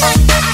Bye.